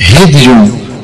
हे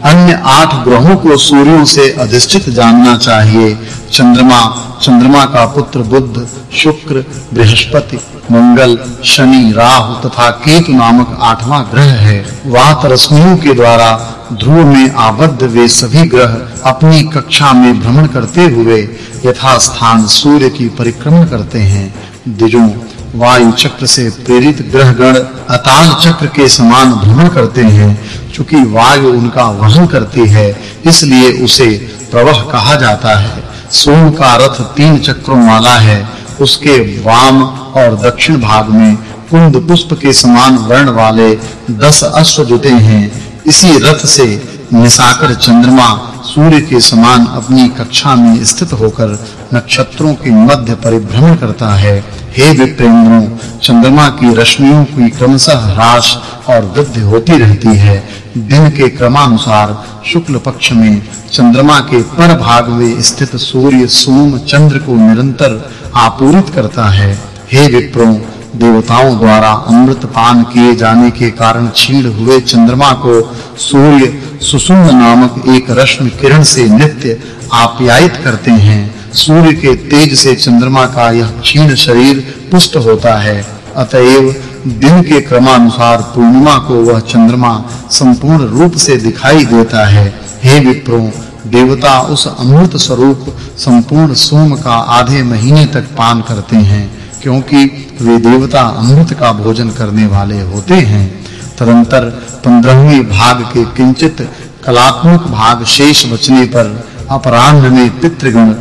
अन्य आठ ग्रहों को सूर्यों से अधिष्ठित जानना चाहिए। चंद्रमा चंद्रमा का पुत्र बुध, शुक्र, बृहस्पति, मंगल, शनि, राहु तथा केतु नामक आठवां ग्रह है। वात रश्मियों के द्वारा ध्रुव में आबद्ध वे सभी ग्रह अपनी कक्षा में भ्रमण करते हुए यथा स्थान सूर्य की परिक्रमा करते हैं। द्विजों वायु चक्र से प्रेरित ग्रह गण अताल चक्र के समान भ्रमण करते हैं क्योंकि वायु उनका वहन करती है, इसलिए उसे प्रवह कहा जाता है। सोम का रथ तीन चक्रों वाला है, उसके वाम और दक्षिण भाग में कुंद पुष्प के समान वर्ण वाले 10 अश्व जुटे हैं। इसी रथ से निसाकर चंद्रमा सूर्य के समान अपनी कक्षा में स्थित होकर नक्षत्रों के मध्य परिभ्रमण करता है। हे विप्रेंद्रों चंद्रमा की रश्मियों की क्रमशः ह्रास और वृद्धि होती रहती है। दिन के क्रमानुसार शुक्ल पक्ष में चंद्रमा के पर भाग में स्थित सूर्य सोम चंद्र को निरंतर आपूरित करता है। हे विप्रों, देवताओं द्वारा अमृत पान किए जाने के कारण क्षीण हुए चंद्रमा को सूर्य सुसुम्न नामक एक रश्मि किरण से नित्य आप्यायित करते हैं। सूर्य के तेज से चंद्रमा का यह क्षीण शरीर पुष्ट होता है। अतएव दिन के क्रमानुसार पूर्णिमा को वह चंद्रमा संपूर्ण रूप से दिखाई देता है। हे विप्रो, देवता उस अमृत स्वरूप संपूर्ण सोम का आधे महीने तक पान करते हैं, क्योंकि वे देवता अमृत का भोजन करने वाले होते हैं। तदंतर 15वें भाग के किंचित कलात्मक भाग शेष बचने पर अपराह्न में पितृगण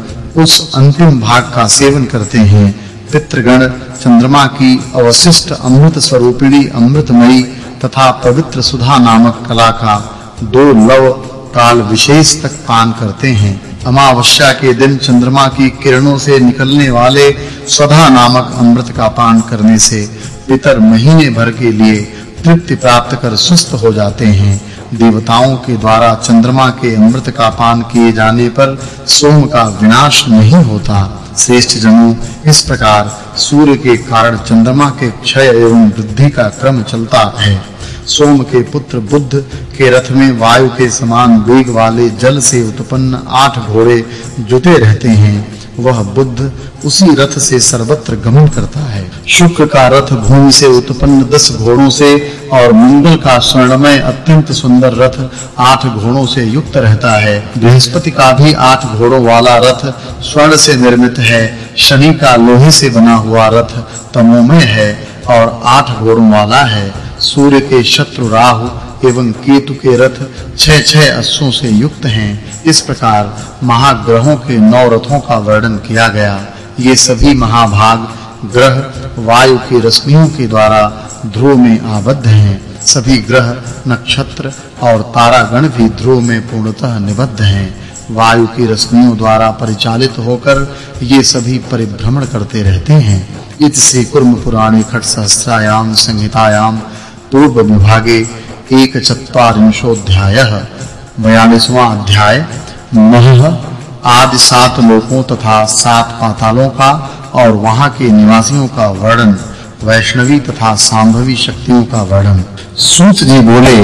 उस अंतिम भाग का सेवन करते हैं। पितृगण चंद्रमा की अवशिष्ट अमृत स्वरूपिणी अमृतमयी तथा पवित्र सुधा नामक कला का दो लव काल विशेष तक पान करते हैं। अमावस्या के दिन चंद्रमा की किरणों से निकलने वाले सुधा नामक अमृत का पान करने से पितर महीने भर के लिए तृप्ति प्राप्त कर सुस्त हो जाते हैं। देवताओं के द्वारा चंद्रमा के अमृत का पान किए जाने पर सोम का विनाश नहीं होता। श्रेष्ठ जनों, इस प्रकार सूर्य के कारण चंद्रमा के क्षय एवं वृद्धि का क्रम चलता है। सोम के पुत्र बुद्ध के रथ में वायु के समान वेग वाले जल से उत्पन्न आठ घोड़े जुटे रहते हैं। वह बुद्ध उसी रथ से सर्वत्र गमन करता है। शुक्र का रथ भूमि से उत्पन्न दस घोड़ों से और मंगल का स्वर्णमय अत्यंत सुंदर रथ आठ घोड़ों से युक्त रहता है। बृहस्पति का भी आठ घोड़ों वाला रथ स्वर्ण से निर्मित है। शनि का लोहे से बना हुआ रथ तमोमय है और आठ घोड़ों वाला है। सूर्य के शत्रु राहु एवं केतु के रथ छह छह अश्वों से युक्त हैं। इस प्रकार महाग्रहों के नौ रथों का वर्णन किया गया। ये सभी महाभाग ग्रह वायु की रश्मियों के द्वारा ध्रुव में आबद्ध हैं। सभी ग्रह नक्षत्र और तारागण भी ध्रुव में पूर्णतः निबद्ध हैं। वायु की रश्मियों द्वारा परिचालित होकर ये सभी परिभ्रमण करते रहते हैं। इत कुर्म पुराणे खट सहस्त्रायाम संहितायाम पूर्व विभागे एक चत्वारिंशोध्यायः 42वां अध्याय मह आदि सात लोकों तथा सात पातालों का और वहाँ के निवासियों का वर्णन, वैष्णवी तथा सांभवी शक्तियों का वर्णन। सूत जी बोले,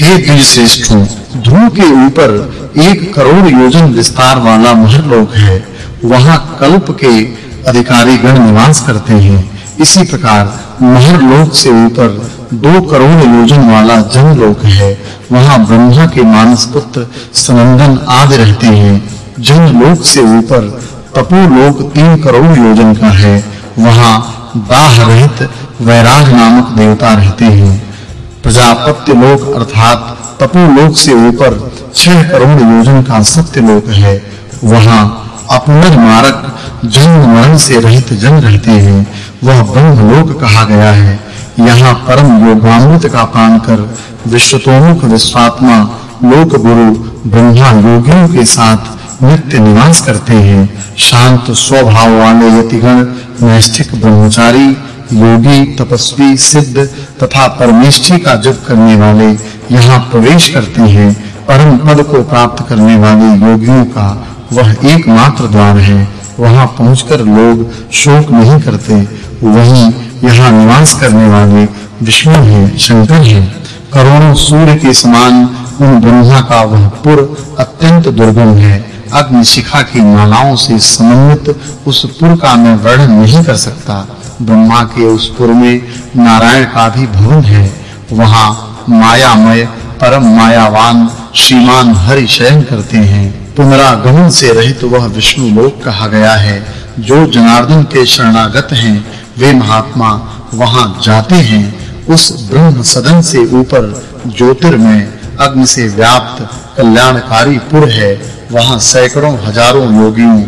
हे द्विश्रेष्ठों ध्रुव के ऊपर एक करोड़ योजन विस्तार वाला महरलोक है। वहाँ कल्प के अधिकारी गण निवास करते हैं। इसी प्रकार महरलोक से ऊपर दो करोड़ योजन वाला जनलोक है। वहाँ ब्रह्मा के मानस पुत्र सनंदन आदि रहते हैं। जनलोक से ऊपर तपोलोक तीन करोड़ योजन का है। वहाँ दाह रहित वैराग नामक देवता रहते हैं। प्रजापत्य लोक अर्थात तपोलोक से ऊपर छह करोड़ योजन का सत्य लोक है। वहाँ अपनर मारक जन्म मरण से रहित जन रहते हैं। वह ब्रह्मलोक कहा गया है। यहाँ परम योगामृत का पान कर विश्वतोमुख विश्वात्मा, लोक गुरु, ब्रह्मा योगियों के साथ नित्य निवास करते हैं। शांत स्वभाव वाले यतिगण, नैष्ठिक ब्रह्मचारी, योगी, तपस्वी, सिद्ध तथा परमेष्ठी का जप करने वाले यहाँ प्रवेश करते हैं। परम पद को प्राप्त करने वाले योगियों का वह एकमात्र द्वार है। वहाँ पहुंचकर लोग शोक नहीं करते। वहीं यहाँ निवास करने वाले विष्णु हैं, शंकर हैं। करोड़ों सूर्य के समान उन ब्रह्मा का वह पुर अत्यंत दुर्गम है। अग्नि शिखा की मालाओं से समन्वित उस पुर का मैं वर्णन नहीं कर सकता। ब्रह्मा के उस पुर में नारायण का भी भवन है। वहाँ मायामय, परम मायावान, श्रीमान हरि शयन करते हैं। पुनरागमन से रहित वह विष्णु लोक कहा गया है, जो जनार्दन के शरणागत हैं, वे महात्मा वहाँ जाते हैं, उस ब्रह्म सदन से ऊपर ज्योतिर्मय, अग्नि से व्याप्त, कल्याणकारी पुर है, वहाँ सैकड़ों हज़ारों योगियों,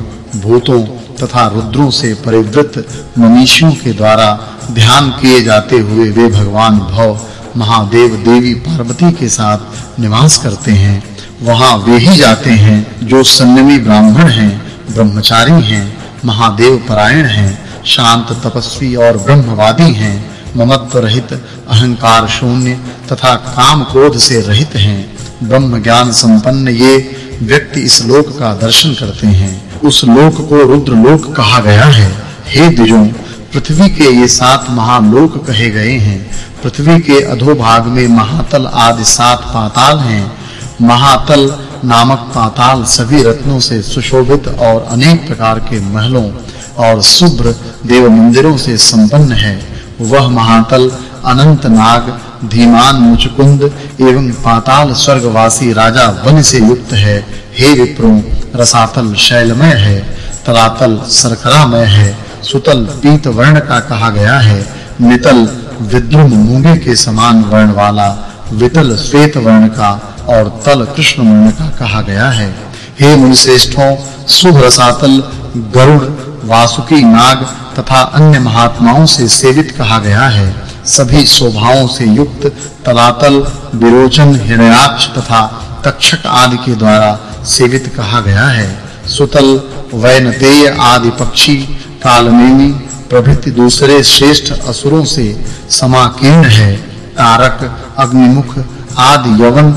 भूतों तथा रुद्रों से परिवृत मनीषियों के द्वारा ध्यान किए जाते हुए वे भगवान भव, महादेव देवी पार्वती के साथ निवास करते हैं। वहाँ वे ही जाते हैं जो संयमी ब्राह्मण हैं, ब्रह्मचारी हैं, महादेव परायण हैं, शांत तपस्वी और ब्रह्मवादी हैं, ममत्व रहित, अहंकार शून्य तथा काम क्रोध से रहित हैं। ब्रह्म ज्ञान संपन्न ये व्यक्ति इस लोक का दर्शन करते हैं। उस लोक को रुद्र लोक कहा गया है। हे द्विजों, पृथ्वी के ये सात महालोक कहे गए हैं। पृथ्वी के अधोभाग में महातल आदि सात पाताल हैं। महातल नामक पाताल सभी रत्नों से सुशोभित और अनेक प्रकार के महलों और शुभ्र देव मंदिरों से संपन्न है। वह महातल अनंत नाग, धीमान मुचकुंद एवं पाताल स्वर्गवासी राजा वन से युक्त है। हे विप्रो, रसातल शैलमय है, तलातल सरकरामय है, सुतल पीत वर्ण का कहा गया है, नितल विद्रुम मूँगे के समान वर्ण वाला वितल श्वेत वर्ण का और तल कृष्ण वर्ण का कहा गया है, हे मुनिश्रेष्ठों, शुभ रसातल, गरुड़, वासुकी, नाग तथा अन्य महात्माओं से सेवित कहा गया है। सभी शोभाओं से युक्त तलातल, विरोचन, हिरण्याक्ष तथा तक्षक आदि के द्वारा सेवित कहा गया है। सुतल वैनतेय आदि पक्षी कालनेमी प्रभृति दूसरे श्रेष्ठ असुरों से समाकीर्ण है। तारक, अग्निमुख आदि यवन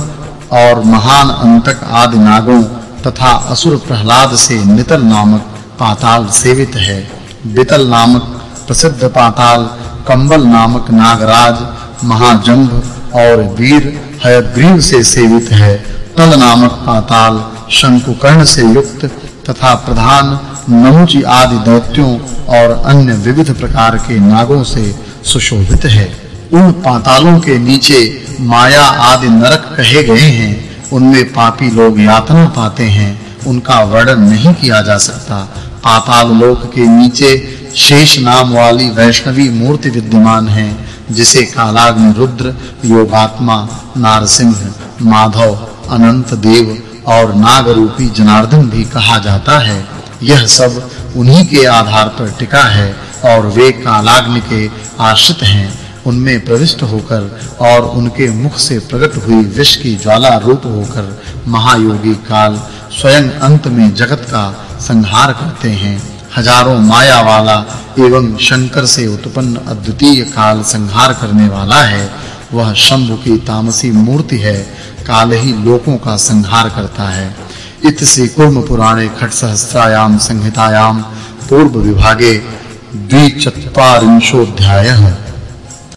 और महान अंतक आदि नागों तथा असुर प्रहलाद से नितल नामक पाताल सेवित है। बितल नामक प्रसिद्ध पाताल कंबल नामक नागराज महाजंभ और वीर हयग्रीव से सेवित है। तल नामक पाताल शंकुकर्ण से युक्त तथा प्रधान नहुजी आदि दैत्यों और अन्य विविध प्रकार के नागों से सुशोभित है। उन पातालों के नीचे माया आदि नरक कहे गए हैं, उनमें पापी लोग यातना पाते हैं, उनका वर्णन नहीं किया जा सकता। पाताल लोक के नीचे शेष नाम वाली वैष्णवी मूर्ति विद्यमान है, जिसे कालाग्नि रुद्र, योगात्मा, नारसिंह, माधव, अनंत देव और नाग रूपी जनार्दन भी कहा जाता है। यह सब उन्हीं के आधार पर टिका है और वे कालाग्नि के आश्रित हैं। उनमें प्रविष्ट होकर और उनके मुख से प्रकट हुई विष की ज्वाला रूप होकर महायोगी काल स्वयं अंत में जगत का संहार करते हैं। हज़ारों माया वाला एवं शंकर से उत्पन्न अद्वितीय काल संहार करने वाला है। वह शंभु की तामसी मूर्ति है, काल ही लोकों का संहार करता है। इत से कुर्म पुराणे खट सहस्त्रायाम संहितायाम पूर्व विभागे द्विचत्वारिंशोऽध्यायः।